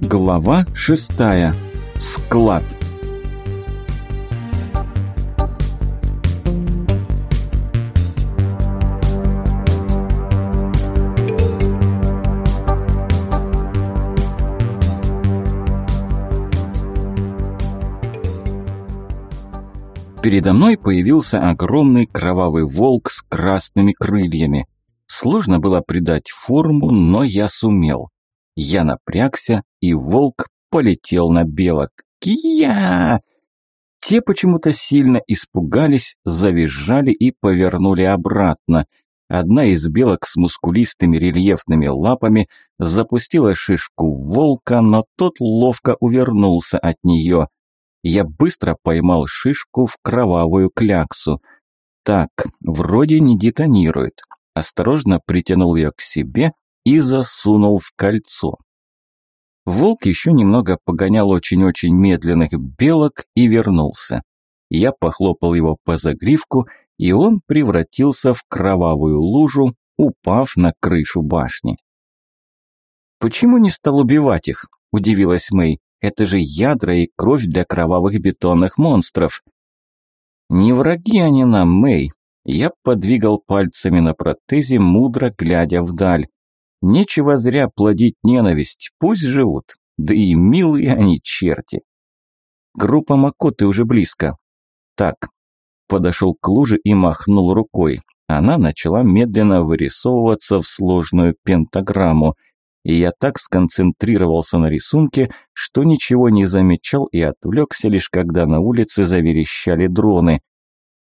Глава шестая. Склад. Передо мной появился огромный кровавый волк с красными крыльями. Сложно было придать форму, но я сумел. Я напрягся, и волк полетел на белок. Кия! Те почему-то сильно испугались, завизжали и повернули обратно. Одна из белок с мускулистыми рельефными лапами запустила шишку волка, но тот ловко увернулся от нее. Я быстро поймал шишку в кровавую кляксу. Так, вроде не детонирует. Осторожно притянул ее к себе и засунул в кольцо. Волк еще немного погонял очень-очень медленных белок и вернулся. Я похлопал его по загривку, и он превратился в кровавую лужу, упав на крышу башни. «Почему не стал убивать их?» – удивилась Мэй. Это же ядра и кровь для кровавых бетонных монстров. Не враги они нам, Мэй. Я подвигал пальцами на протезе, мудро глядя вдаль. Нечего зря плодить ненависть, пусть живут. Да и милые они черти. Группа Макоты уже близко. Так, подошел к луже и махнул рукой. Она начала медленно вырисовываться в сложную пентаграмму – и я так сконцентрировался на рисунке, что ничего не замечал и отвлекся лишь когда на улице заверещали дроны.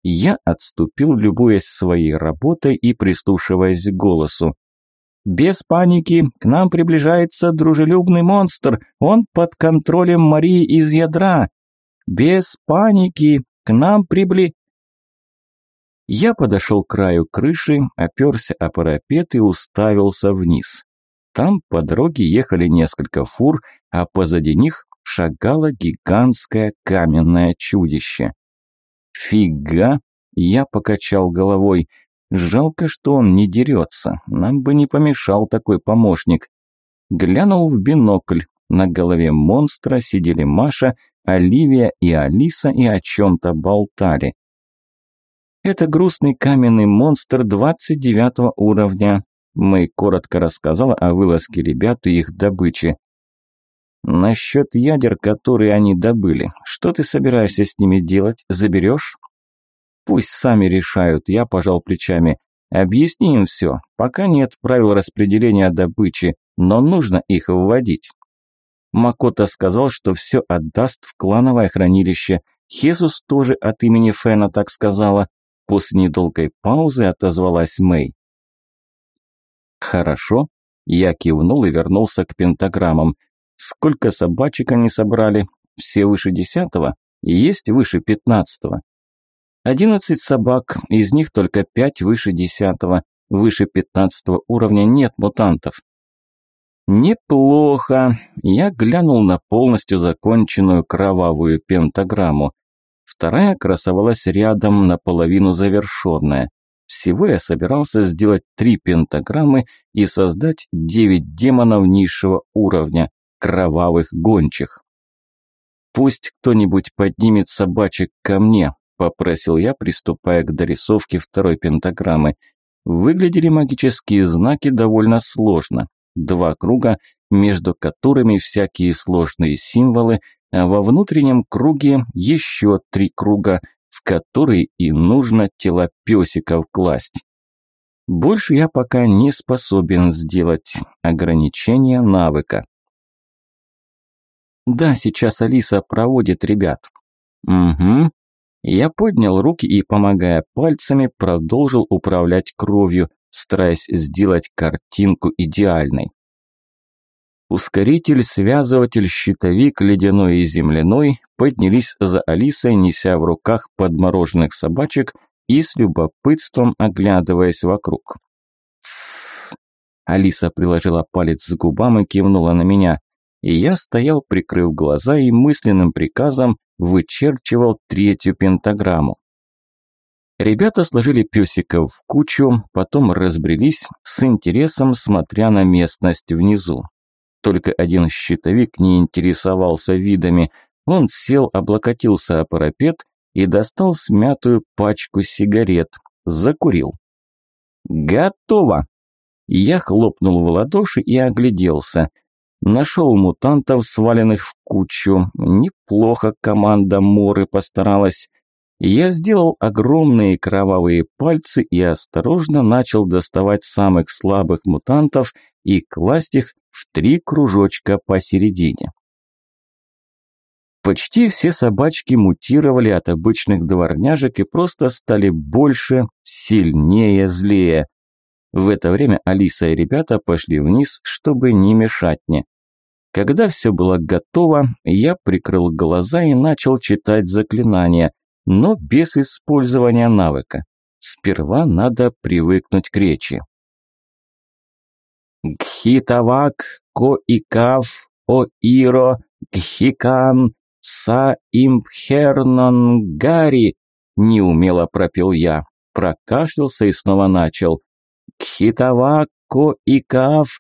Я отступил, любуясь своей работой и прислушиваясь к голосу. «Без паники, к нам приближается дружелюбный монстр, он под контролем Марии из ядра. Без паники, к нам прибли...» Я подошел к краю крыши, оперся о парапет и уставился вниз. Там по дороге ехали несколько фур, а позади них шагало гигантское каменное чудище. «Фига!» – я покачал головой. «Жалко, что он не дерется. Нам бы не помешал такой помощник». Глянул в бинокль. На голове монстра сидели Маша, Оливия и Алиса и о чем-то болтали. Это грустный каменный монстр 29 уровня. Мэй коротко рассказала о вылазке ребят и их добыче. «Насчет ядер, которые они добыли, что ты собираешься с ними делать? Заберешь?» «Пусть сами решают», я пожал плечами. «Объясни им все. Пока нет правил распределения добычи, но нужно их вводить». Макота сказал, что все отдаст в клановое хранилище. Хесус тоже от имени Фена так сказала. После недолгой паузы отозвалась Мэй. «Хорошо». Я кивнул и вернулся к пентаграммам. «Сколько собачек они собрали? Все выше десятого? Есть выше пятнадцатого?» «Одиннадцать собак, из них только пять выше десятого. Выше пятнадцатого уровня нет мутантов». «Неплохо». Я глянул на полностью законченную кровавую пентаграмму. Вторая красовалась рядом, наполовину завершенная. Всего я собирался сделать три пентаграммы и создать девять демонов низшего уровня, кровавых гончих. «Пусть кто-нибудь поднимет собачек ко мне», – попросил я, приступая к дорисовке второй пентаграммы. Выглядели магические знаки довольно сложно. Два круга, между которыми всякие сложные символы, а во внутреннем круге еще три круга, в который и нужно тела песиков класть. Больше я пока не способен сделать ограничение навыка. Да, сейчас Алиса проводит ребят. Угу. Я поднял руки и, помогая пальцами, продолжил управлять кровью, стараясь сделать картинку идеальной. Ускоритель, связыватель, щитовик, ледяной и земляной поднялись за Алисой, неся в руках подмороженных собачек и с любопытством оглядываясь вокруг. «Тссс!» Алиса приложила палец к губам и кивнула на меня. И я стоял, прикрыв глаза и мысленным приказом вычерчивал третью пентаграмму. Ребята сложили песиков в кучу, потом разбрелись, с интересом смотря на местность внизу. Только один щитовик не интересовался видами. Он сел, облокотился о парапет и достал смятую пачку сигарет. Закурил. «Готово!» Я хлопнул в ладоши и огляделся. Нашел мутантов, сваленных в кучу. Неплохо команда Моры постаралась. Я сделал огромные кровавые пальцы и осторожно начал доставать самых слабых мутантов и класть их в три кружочка посередине. Почти все собачки мутировали от обычных дворняжек и просто стали больше, сильнее, злее. В это время Алиса и ребята пошли вниз, чтобы не мешать мне. Когда все было готово, я прикрыл глаза и начал читать заклинания но без использования навыка. Сперва надо привыкнуть к речи. Гхитавак, Коикав, Оиро, Гхикан, Са Импхернон Гари, неумело пропел я, прокашлялся и снова начал. Гхитавак, Коикав,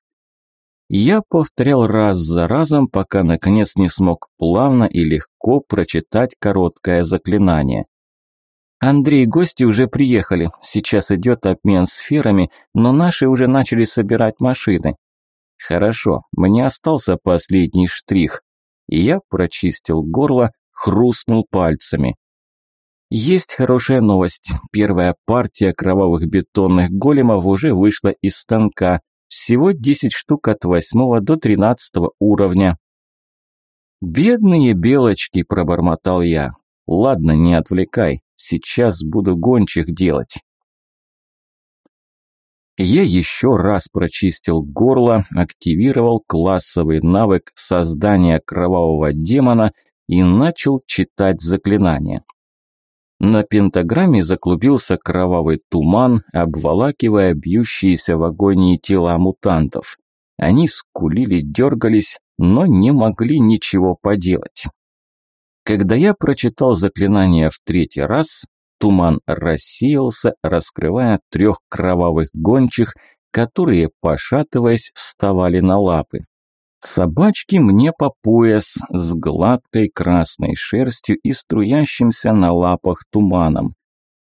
я повторял раз за разом, пока наконец не смог плавно и легко прочитать короткое заклинание. Андрей, гости уже приехали. Сейчас идет обмен сферами, но наши уже начали собирать машины. Хорошо, мне остался последний штрих. Я прочистил горло, хрустнул пальцами. Есть хорошая новость. Первая партия кровавых бетонных големов уже вышла из станка. Всего 10 штук от 8 до 13 уровня. «Бедные белочки», – пробормотал я. «Ладно, не отвлекай. Сейчас буду гончих делать». Я еще раз прочистил горло, активировал классовый навык создания кровавого демона и начал читать заклинание. На пентаграмме заклубился кровавый туман, обволакивая бьющиеся в агонии тела мутантов. Они скулили, дергались, но не могли ничего поделать. Когда я прочитал заклинание в третий раз, туман рассеялся, раскрывая трех кровавых гончих, которые, пошатываясь, вставали на лапы. Собачки мне по пояс с гладкой красной шерстью и струящимся на лапах туманом.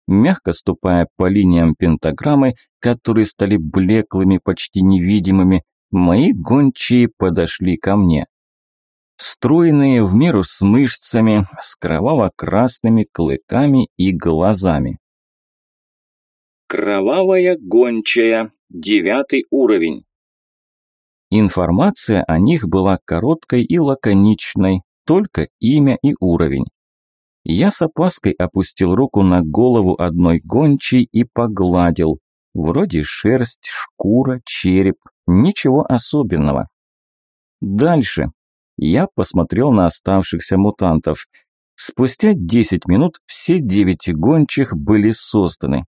Мягко ступая по линиям пентаграммы, которые стали блеклыми, почти невидимыми, мои гончие подошли ко мне. Стройные в меру с мышцами, с кроваво-красными клыками и глазами. Кровавая гончая, девятый уровень. Информация о них была короткой и лаконичной, только имя и уровень. Я с опаской опустил руку на голову одной гончей и погладил. Вроде шерсть, шкура, череп, ничего особенного. Дальше. Я посмотрел на оставшихся мутантов. Спустя 10 минут все девять гончих были созданы.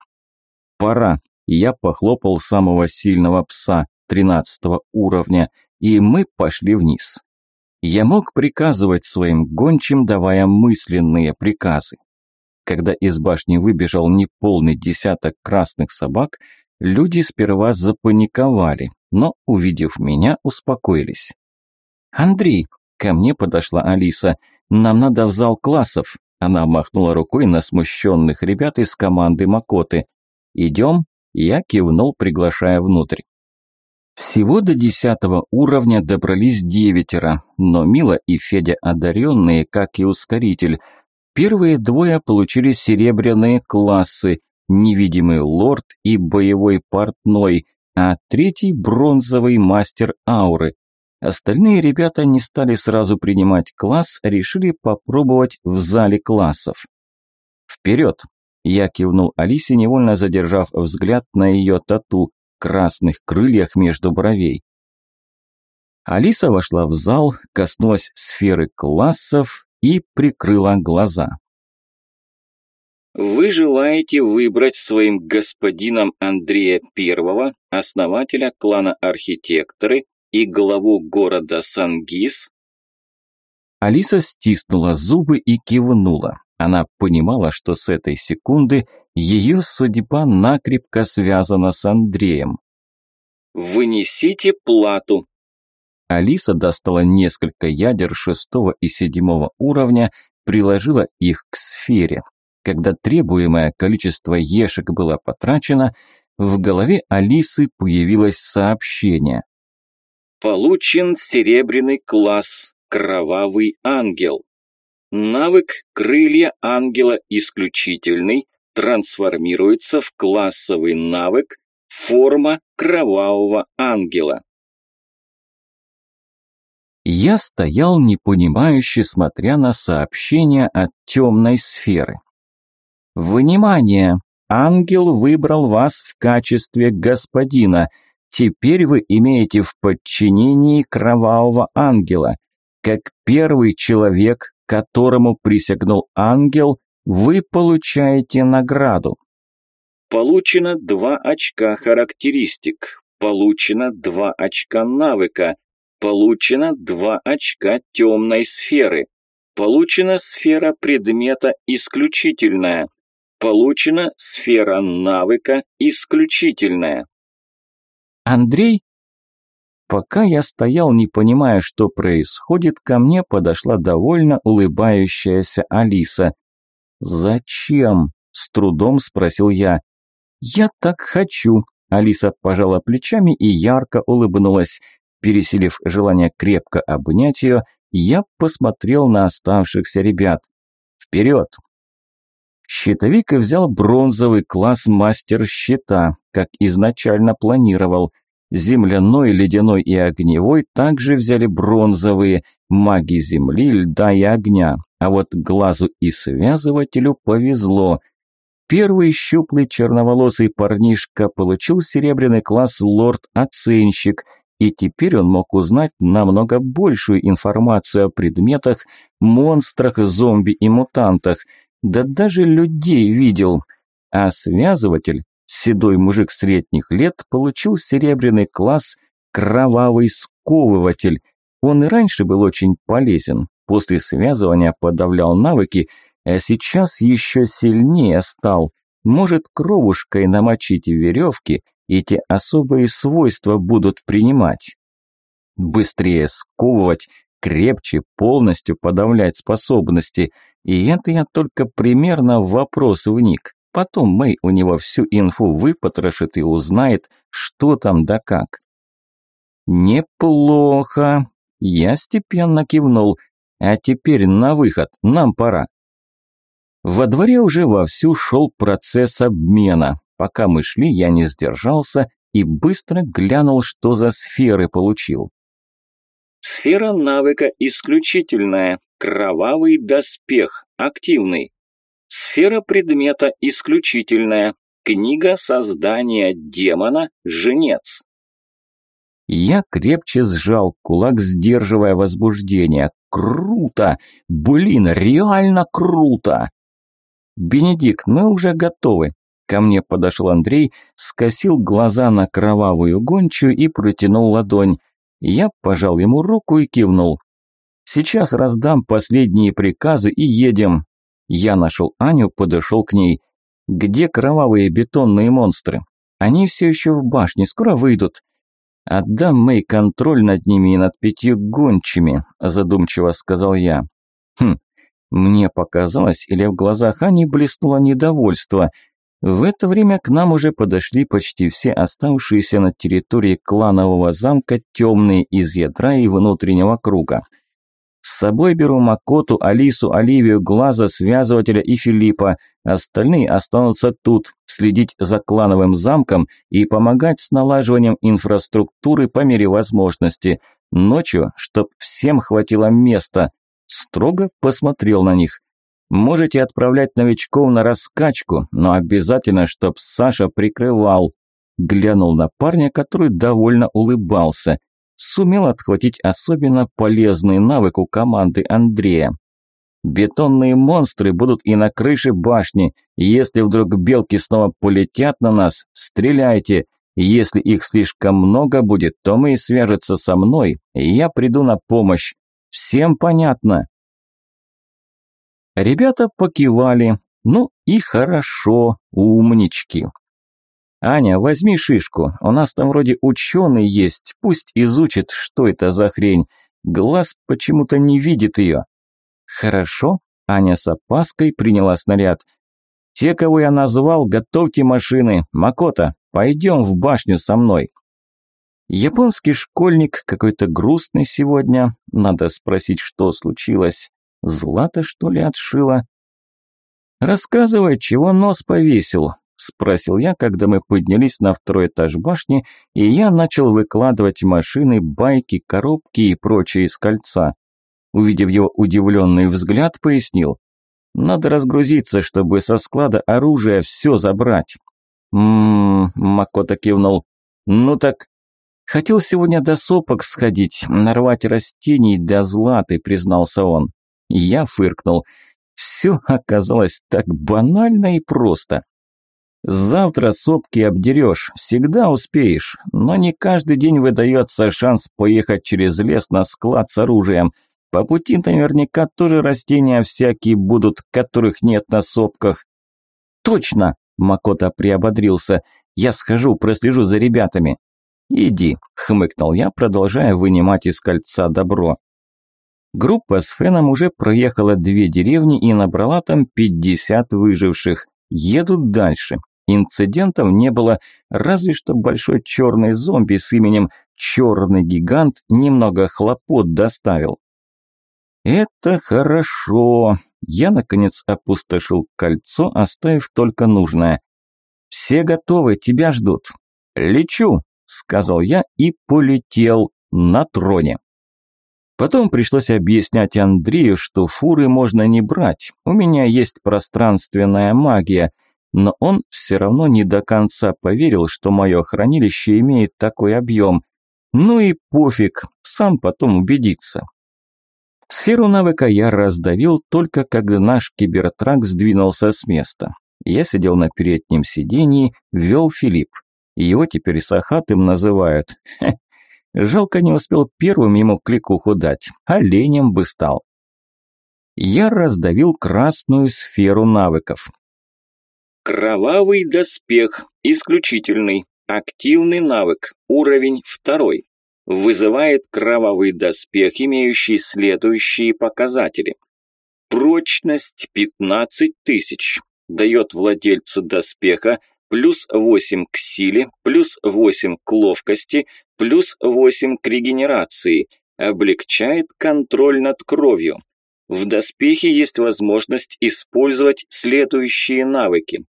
Пора. Я похлопал самого сильного пса. 13 уровня, и мы пошли вниз. Я мог приказывать своим гончим, давая мысленные приказы. Когда из башни выбежал неполный десяток красных собак, люди сперва запаниковали, но, увидев меня, успокоились. «Андрей!» – ко мне подошла Алиса. «Нам надо в зал классов!» Она махнула рукой на смущенных ребят из команды Макоты. «Идем?» – я кивнул, приглашая внутрь. Всего до десятого уровня добрались девятеро, но Мила и Федя одаренные, как и ускоритель. Первые двое получили серебряные классы, невидимый лорд и боевой портной, а третий бронзовый мастер ауры. Остальные ребята не стали сразу принимать класс, а решили попробовать в зале классов. «Вперед!» – я кивнул Алисе, невольно задержав взгляд на ее тату красных крыльях между бровей. Алиса вошла в зал, коснулась сферы классов и прикрыла глаза. Вы желаете выбрать своим господином Андрея Первого, основателя клана Архитекторы и главу города Сангис? Алиса стиснула зубы и кивнула. Она понимала, что с этой секунды ее судьба накрепко связана с Андреем. «Вынесите плату». Алиса достала несколько ядер шестого и седьмого уровня, приложила их к сфере. Когда требуемое количество ешек было потрачено, в голове Алисы появилось сообщение. Получен серебряный класс «Кровавый ангел». Навык «Крылья ангела исключительный» трансформируется в классовый навык «Форма кровавого ангела». Я стоял непонимающе, смотря на сообщение от темной сферы. «Внимание! Ангел выбрал вас в качестве господина. Теперь вы имеете в подчинении кровавого ангела. Как первый человек, которому присягнул ангел, вы получаете награду. Получено два очка характеристик. Получено два очка навыка. Получено два очка темной сферы. Получена сфера предмета исключительная. Получена сфера навыка исключительная. Андрей? Пока я стоял, не понимая, что происходит, ко мне подошла довольно улыбающаяся Алиса. «Зачем?» – с трудом спросил я. «Я так хочу», – Алиса пожала плечами и ярко улыбнулась. Переселив желание крепко обнять ее, я посмотрел на оставшихся ребят. «Вперед!» Щитовик взял бронзовый класс мастер щита, как изначально планировал. Земляной, ледяной и огневой также взяли бронзовые, маги земли, льда и огня. А вот глазу и связывателю повезло. Первый щуплый черноволосый парнишка получил серебряный класс лорд-оценщик, и теперь он мог узнать намного большую информацию о предметах, монстрах, зомби и мутантах – да даже людей видел. А связыватель, седой мужик средних лет, получил серебряный класс «Кровавый сковыватель». Он и раньше был очень полезен. После связывания подавлял навыки, а сейчас еще сильнее стал. Может кровушкой намочить веревки, и те особые свойства будут принимать. Быстрее сковывать, крепче полностью подавлять способности – и это я только примерно в вопрос вник. Потом Мэй у него всю инфу выпотрошит и узнает, что там да как. «Неплохо!» Я степенно кивнул. «А теперь на выход, нам пора». Во дворе уже вовсю шел процесс обмена. Пока мы шли, я не сдержался и быстро глянул, что за сферы получил. Сфера навыка исключительная. Кровавый доспех. Активный. Сфера предмета исключительная. Книга создания демона. Женец. Я крепче сжал кулак, сдерживая возбуждение. Круто! Блин, реально круто! Бенедикт, мы уже готовы. Ко мне подошел Андрей, скосил глаза на кровавую гончую и протянул ладонь. Я пожал ему руку и кивнул. Сейчас раздам последние приказы и едем. Я нашел Аню, подошел к ней. Где кровавые бетонные монстры? Они все еще в башне, скоро выйдут. Отдам Мэй контроль над ними и над пятью гончими, задумчиво сказал я. Хм, мне показалось, или в глазах Ани блеснуло недовольство. В это время к нам уже подошли почти все оставшиеся на территории кланового замка темные из ядра и внутреннего круга. С собой беру Макоту, Алису, Оливию, Глаза, Связывателя и Филиппа. Остальные останутся тут, следить за клановым замком и помогать с налаживанием инфраструктуры по мере возможности. Ночью, чтоб всем хватило места. Строго посмотрел на них. Можете отправлять новичков на раскачку, но обязательно, чтоб Саша прикрывал. Глянул на парня, который довольно улыбался сумел отхватить особенно полезный навык у команды Андрея. Бетонные монстры будут и на крыше башни. Если вдруг белки снова полетят на нас, стреляйте. Если их слишком много будет, то мы и свяжутся со мной, и я приду на помощь. Всем понятно? Ребята покивали. Ну и хорошо, умнички. Аня, возьми шишку, у нас там вроде ученый есть, пусть изучит, что это за хрень. Глаз почему-то не видит ее. Хорошо, Аня с опаской приняла снаряд. Те, кого я назвал, готовьте машины. Макота, пойдем в башню со мной. Японский школьник какой-то грустный сегодня. Надо спросить, что случилось. Злата, что ли, отшила? Рассказывай, чего нос повесил, спросил я, когда мы поднялись на второй этаж башни, и я начал выкладывать машины, байки, коробки и прочее из кольца. Увидев его удивленный взгляд, пояснил. «Надо разгрузиться, чтобы со склада оружия все забрать». «М-м-м», Макота кивнул. «Ну так «Хотел сегодня до сопок сходить, нарвать растений для златы», – признался он. Я фыркнул. Все оказалось так банально и просто. Завтра сопки обдерешь, всегда успеешь, но не каждый день выдается шанс поехать через лес на склад с оружием. По пути наверняка тоже растения всякие будут, которых нет на сопках. Точно, Макота приободрился. Я схожу, прослежу за ребятами. «Иди», – хмыкнул я, продолжая вынимать из кольца добро. Группа с Феном уже проехала две деревни и набрала там 50 выживших. Едут дальше. Инцидентов не было, разве что большой черный зомби с именем «Черный гигант» немного хлопот доставил. «Это хорошо». Я, наконец, опустошил кольцо, оставив только нужное. «Все готовы, тебя ждут». «Лечу», сказал я и полетел на троне. Потом пришлось объяснять Андрею, что фуры можно не брать, у меня есть пространственная магия, но он все равно не до конца поверил, что мое хранилище имеет такой объем. Ну и пофиг, сам потом убедится. Сферу навыка я раздавил только когда наш кибертрак сдвинулся с места. Я сидел на переднем сидении, вел Филипп. Его теперь Сахатым называют. Хе. Жалко не успел первым ему кликуху дать, оленем бы стал. Я раздавил красную сферу навыков. Кровавый доспех, исключительный, активный навык, уровень второй. Вызывает кровавый доспех, имеющий следующие показатели. Прочность 15 тысяч. Дает владельцу доспеха плюс 8 к силе, плюс 8 к ловкости, плюс 8 к регенерации, облегчает контроль над кровью. В доспехе есть возможность использовать следующие навыки.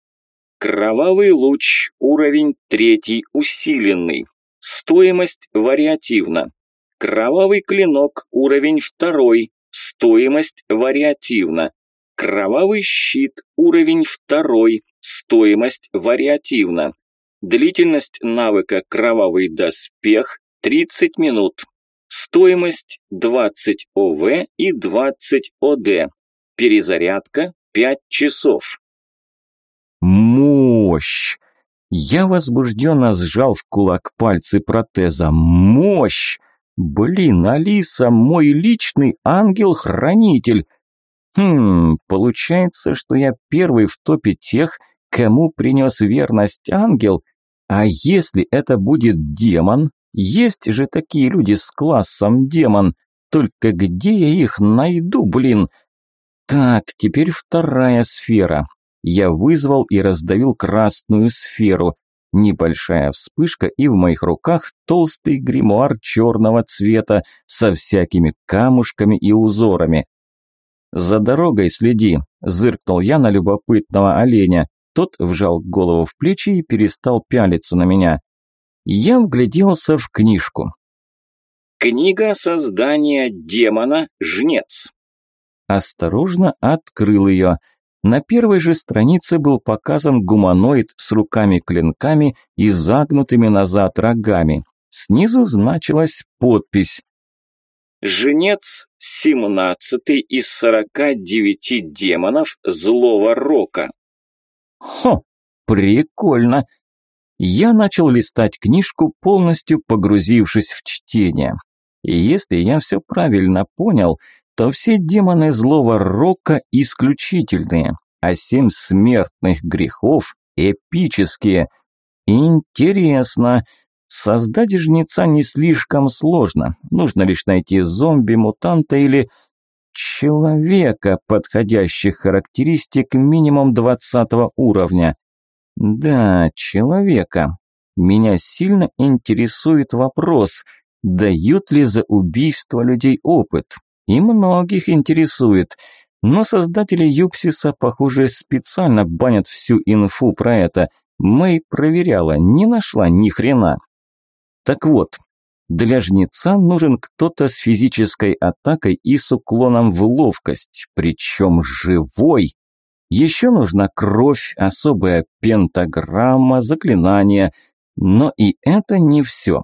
Кровавый луч, уровень 3 усиленный. Стоимость вариативна. Кровавый клинок, уровень 2, стоимость вариативна. Кровавый щит, уровень 2, Стоимость вариативна. Длительность навыка «Кровавый доспех» 30 минут. Стоимость 20 ОВ и 20 ОД. Перезарядка 5 часов. Мощь! Я возбужденно сжал в кулак пальцы протеза. Мощь! Блин, Алиса, мой личный ангел-хранитель. Хм, получается, что я первый в топе тех, Кому принес верность ангел? А если это будет демон? Есть же такие люди с классом демон. Только где я их найду, блин? Так, теперь вторая сфера. Я вызвал и раздавил красную сферу. Небольшая вспышка, и в моих руках толстый гримуар черного цвета со всякими камушками и узорами. «За дорогой следи», – зыркнул я на любопытного оленя. Тот вжал голову в плечи и перестал пялиться на меня. Я вгляделся в книжку. Книга создания демона «Жнец». Осторожно открыл ее. На первой же странице был показан гуманоид с руками-клинками и загнутыми назад рогами. Снизу значилась подпись «Жнец – семнадцатый из сорока девяти демонов злого рока». Хо, прикольно. Я начал листать книжку, полностью погрузившись в чтение. И если я все правильно понял, то все демоны злого рока исключительные, а семь смертных грехов эпические. Интересно. Создать жнеца не слишком сложно. Нужно лишь найти зомби, мутанта или человека, подходящих характеристик минимум 20 уровня. Да, человека. Меня сильно интересует вопрос, дают ли за убийство людей опыт. И многих интересует. Но создатели Юпсиса, похоже, специально банят всю инфу про это. Мэй проверяла, не нашла ни хрена. Так вот, для жнеца нужен кто-то с физической атакой и с уклоном в ловкость, причем живой. Еще нужна кровь, особая пентаграмма, заклинание. Но и это не все.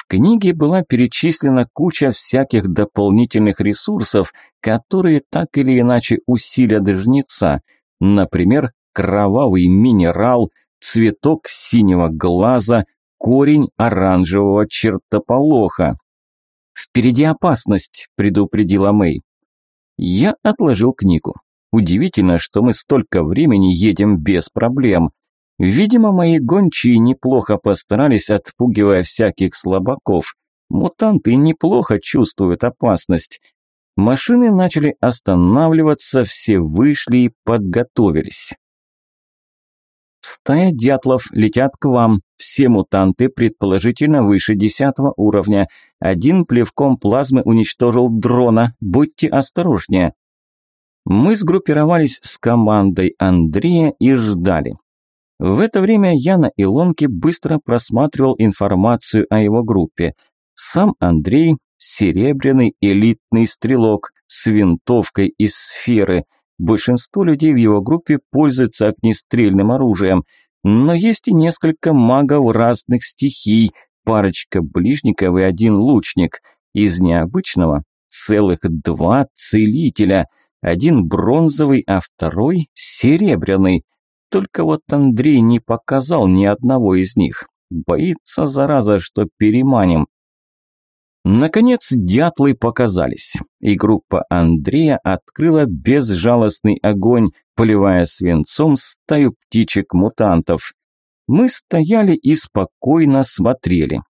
В книге была перечислена куча всяких дополнительных ресурсов, которые так или иначе усилят жнеца. Например, кровавый минерал, цветок синего глаза, корень оранжевого чертополоха. «Впереди опасность», – предупредила Мэй. Я отложил книгу. Удивительно, что мы столько времени едем без проблем. Видимо, мои гончие неплохо постарались, отпугивая всяких слабаков. Мутанты неплохо чувствуют опасность. Машины начали останавливаться, все вышли и подготовились. Стая дятлов летят к вам. Все мутанты, предположительно выше десятого уровня. Один плевком плазмы уничтожил дрона. Будьте осторожнее. Мы сгруппировались с командой Андрея и ждали. В это время я на Илонке быстро просматривал информацию о его группе. Сам Андрей – серебряный элитный стрелок с винтовкой из сферы – Большинство людей в его группе пользуются огнестрельным оружием, но есть и несколько магов разных стихий, парочка ближников и один лучник. Из необычного целых два целителя, один бронзовый, а второй серебряный. Только вот Андрей не показал ни одного из них. Боится, зараза, что переманим. Наконец дятлы показались, и группа Андрея открыла безжалостный огонь, поливая свинцом стаю птичек-мутантов. Мы стояли и спокойно смотрели.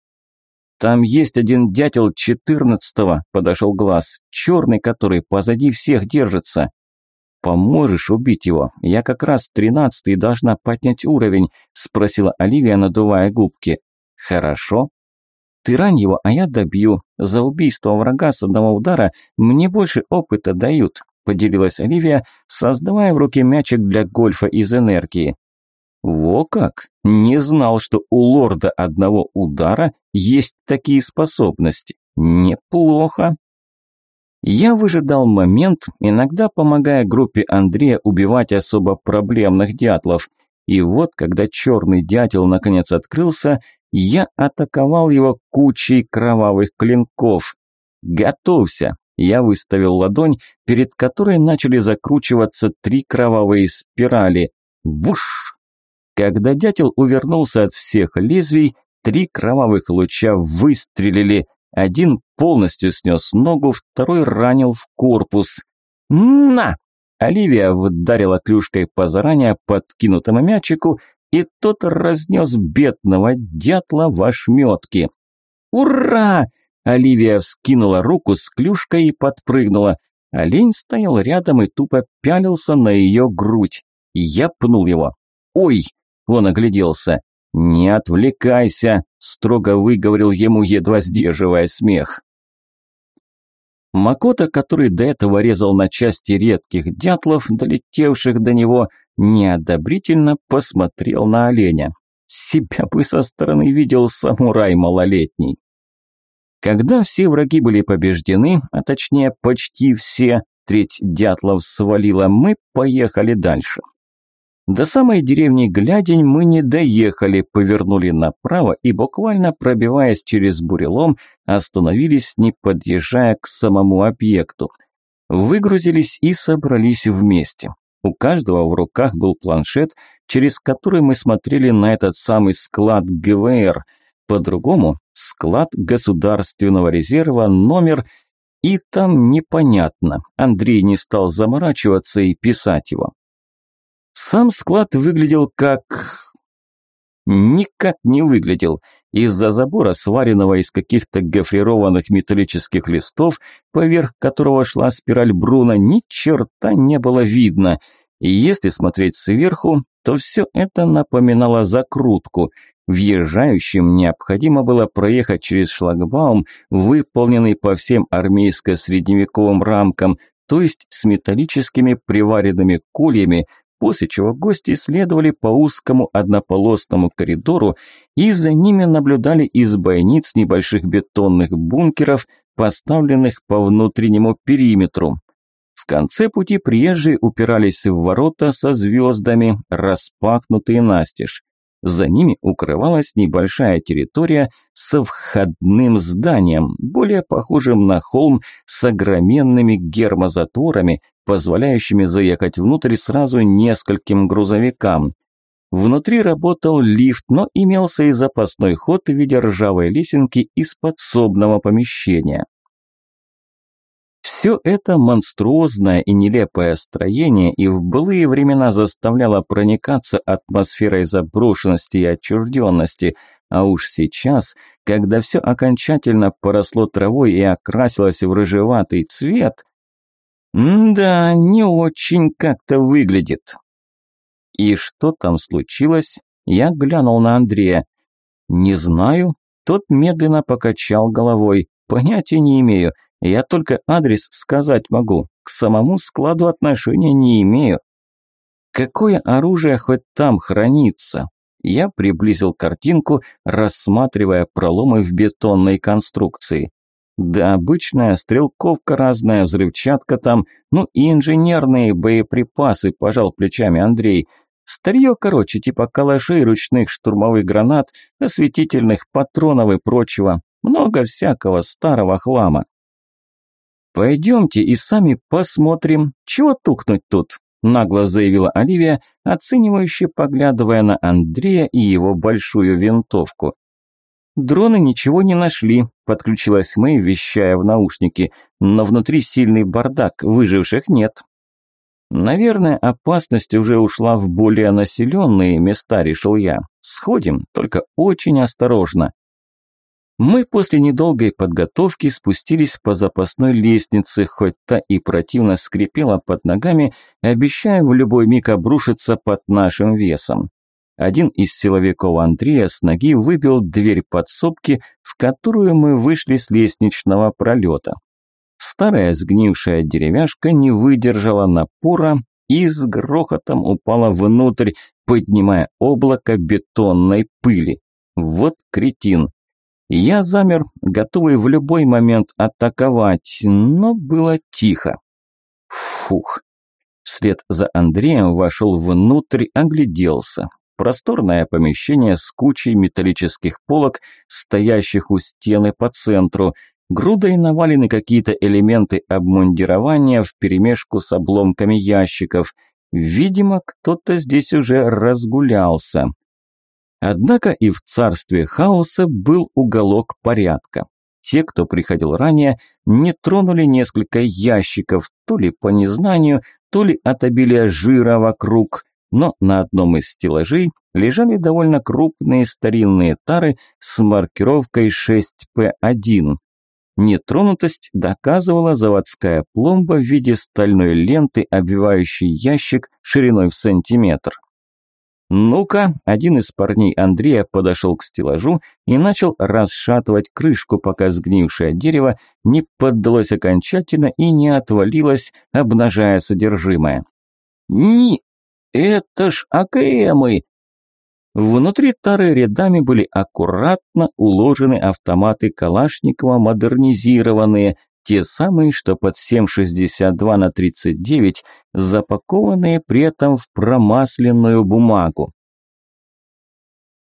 «Там есть один дятел четырнадцатого», – подошел глаз, черный, который позади всех держится. «Поможешь убить его? Я как раз тринадцатый должна поднять уровень», – спросила Оливия, надувая губки. «Хорошо», ты рань его, а я добью. За убийство врага с одного удара мне больше опыта дают», – поделилась Оливия, создавая в руке мячик для гольфа из энергии. «Во как! Не знал, что у лорда одного удара есть такие способности. Неплохо!» Я выжидал момент, иногда помогая группе Андрея убивать особо проблемных дятлов. И вот, когда черный дятел наконец открылся, я атаковал его кучей кровавых клинков. «Готовься!» Я выставил ладонь, перед которой начали закручиваться три кровавые спирали. Вуш! Когда дятел увернулся от всех лезвий, три кровавых луча выстрелили. Один полностью снес ногу, второй ранил в корпус. «На!» Оливия вдарила клюшкой по заранее подкинутому мячику, и тот разнес бедного дятла в ошметки. «Ура!» Оливия вскинула руку с клюшкой и подпрыгнула. Олень стоял рядом и тупо пялился на ее грудь. Я пнул его. «Ой!» – он огляделся. «Не отвлекайся!» – строго выговорил ему, едва сдерживая смех. Макота, который до этого резал на части редких дятлов, долетевших до него, неодобрительно посмотрел на оленя. Себя бы со стороны видел самурай малолетний. Когда все враги были побеждены, а точнее почти все, треть дятлов свалила, мы поехали дальше. До самой деревни Глядень мы не доехали, повернули направо и, буквально пробиваясь через бурелом, остановились, не подъезжая к самому объекту. Выгрузились и собрались вместе. У каждого в руках был планшет, через который мы смотрели на этот самый склад ГВР. По-другому – склад государственного резерва, номер и там непонятно. Андрей не стал заморачиваться и писать его. Сам склад выглядел как... Никак не выглядел. Из-за забора, сваренного из каких-то гофрированных металлических листов, поверх которого шла спираль Бруна, ни черта не было видно. И если смотреть сверху, то все это напоминало закрутку. Въезжающим необходимо было проехать через шлагбаум, выполненный по всем армейско-средневековым рамкам, то есть с металлическими приваренными кольями, после чего гости следовали по узкому однополосному коридору и за ними наблюдали из бойниц небольших бетонных бункеров, поставленных по внутреннему периметру. В конце пути приезжие упирались в ворота со звездами, распахнутые настежь. За ними укрывалась небольшая территория со входным зданием, более похожим на холм с огроменными гермозатворами, позволяющими заехать внутрь сразу нескольким грузовикам. Внутри работал лифт, но имелся и запасной ход в виде ржавой лесенки из подсобного помещения. Все это монструозное и нелепое строение и в былые времена заставляло проникаться атмосферой заброшенности и отчужденности, а уж сейчас, когда все окончательно поросло травой и окрасилось в рыжеватый цвет, да, не очень как-то выглядит. И что там случилось? Я глянул на Андрея. Не знаю. Тот медленно покачал головой. Понятия не имею. Я только адрес сказать могу, к самому складу отношения не имею. Какое оружие хоть там хранится? Я приблизил картинку, рассматривая проломы в бетонной конструкции. Да обычная стрелковка разная, взрывчатка там, ну и инженерные боеприпасы, пожал плечами Андрей. Старье, короче, типа калашей, ручных штурмовых гранат, осветительных патронов и прочего. Много всякого старого хлама. «Пойдемте и сами посмотрим, чего тукнуть тут», нагло заявила Оливия, оценивающе поглядывая на Андрея и его большую винтовку. «Дроны ничего не нашли», – подключилась Мэй, вещая в наушники, «но внутри сильный бардак, выживших нет». «Наверное, опасность уже ушла в более населенные места», – решил я. «Сходим, только очень осторожно». Мы после недолгой подготовки спустились по запасной лестнице, хоть та и противно скрипела под ногами, обещая в любой миг обрушиться под нашим весом. Один из силовиков Андрея с ноги выбил дверь подсобки, в которую мы вышли с лестничного пролета. Старая сгнившая деревяшка не выдержала напора и с грохотом упала внутрь, поднимая облако бетонной пыли. Вот кретин. Я замер, готовый в любой момент атаковать, но было тихо. Фух. Вслед за Андреем вошел внутрь, огляделся. Просторное помещение с кучей металлических полок, стоящих у стены по центру. Грудой навалены какие-то элементы обмундирования вперемешку с обломками ящиков. Видимо, кто-то здесь уже разгулялся. Однако и в царстве хаоса был уголок порядка. Те, кто приходил ранее, не тронули несколько ящиков, то ли по незнанию, то ли от обилия жира вокруг, но на одном из стеллажей лежали довольно крупные старинные тары с маркировкой 6П1. Нетронутость доказывала заводская пломба в виде стальной ленты, обвивающей ящик шириной в сантиметр. «Ну-ка!» – один из парней Андрея подошел к стеллажу и начал расшатывать крышку, пока сгнившее дерево не поддалось окончательно и не отвалилось, обнажая содержимое. «Ни! Это ж АКМы!» Внутри тары рядами были аккуратно уложены автоматы Калашникова, модернизированные, те самые, что под 7,62 на 39, запакованные при этом в промасленную бумагу.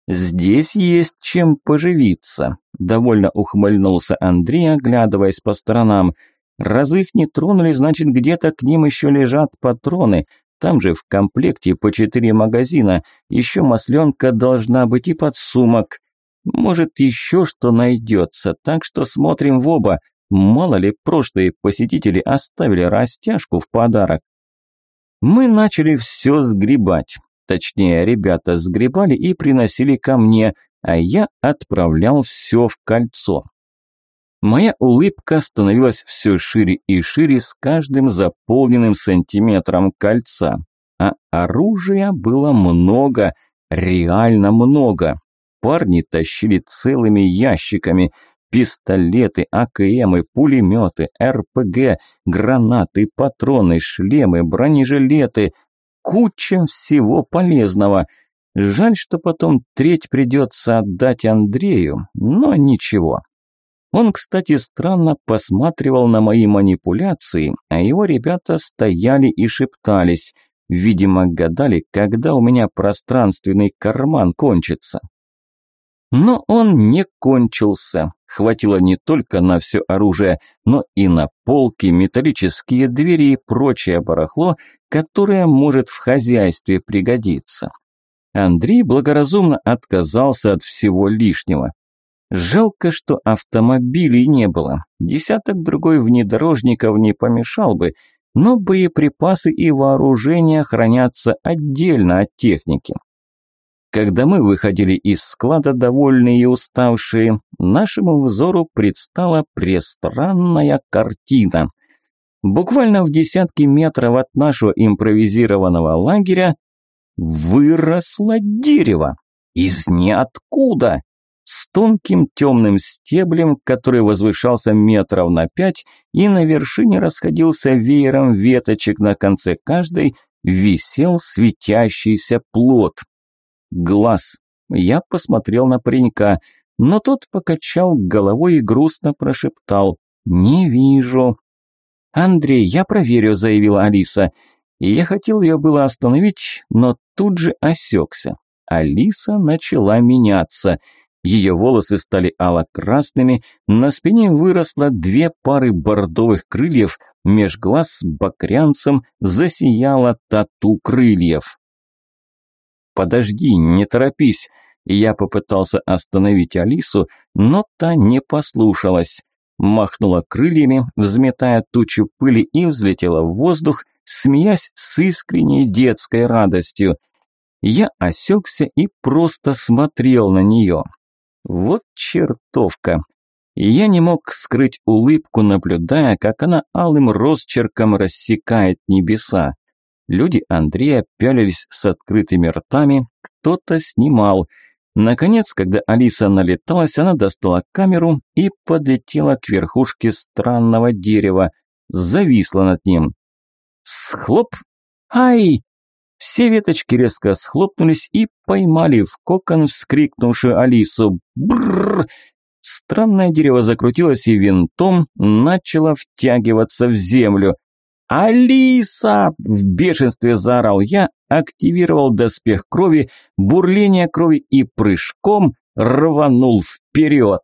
«Здесь есть чем поживиться», – довольно ухмыльнулся Андрей, оглядываясь по сторонам. «Раз их не тронули, значит, где-то к ним еще лежат патроны. Там же в комплекте по четыре магазина. Еще масленка должна быть и подсумок. Может, еще что найдется, так что смотрим в оба. Мало ли, прошлые посетители оставили растяжку в подарок. Мы начали все сгребать. Точнее, ребята сгребали и приносили ко мне, а я отправлял все в кольцо. Моя улыбка становилась все шире и шире с каждым заполненным сантиметром кольца. А оружия было много, реально много. Парни тащили целыми ящиками. Пистолеты, АКМы, пулеметы, РПГ, гранаты, патроны, шлемы, бронежилеты. Куча всего полезного. Жаль, что потом треть придется отдать Андрею, но ничего. Он, кстати, странно посматривал на мои манипуляции, а его ребята стояли и шептались. Видимо, гадали, когда у меня пространственный карман кончится. Но он не кончился. Хватило не только на все оружие, но и на полки, металлические двери и прочее барахло, которое может в хозяйстве пригодиться. Андрей благоразумно отказался от всего лишнего. Жалко, что автомобилей не было. Десяток другой внедорожников не помешал бы, но боеприпасы и вооружение хранятся отдельно от техники. Когда мы выходили из склада довольные и уставшие, нашему взору предстала престранная картина. Буквально в десятки метров от нашего импровизированного лагеря выросло дерево. Из ниоткуда с тонким темным стеблем, который возвышался метров на пять и на вершине расходился веером веточек на конце каждой, висел светящийся плод. Глаз. Я посмотрел на паренька, но тот покачал головой и грустно прошептал «Не вижу». «Андрей, я проверю», – заявила Алиса. Я хотел ее было остановить, но тут же осекся. Алиса начала меняться – ее волосы стали ало-красными, на спине выросло две пары бордовых крыльев, меж глаз бакрянцем засияла тату крыльев. «Подожди, не торопись!» Я попытался остановить Алису, но та не послушалась. Махнула крыльями, взметая тучу пыли и взлетела в воздух, смеясь с искренней детской радостью. Я осекся и просто смотрел на нее. Вот чертовка. И я не мог скрыть улыбку, наблюдая, как она алым росчерком рассекает небеса. Люди Андрея пялились с открытыми ртами, кто-то снимал. Наконец, когда Алиса налеталась, она достала камеру и подлетела к верхушке странного дерева, зависла над ним. Схлоп! Ай! Все веточки резко схлопнулись и поймали в кокон вскрикнувшую Алису. Бррр! Странное дерево закрутилось и винтом начало втягиваться в землю. «Алиса!» – в бешенстве заорал я, активировал доспех крови, бурление крови и прыжком рванул вперед.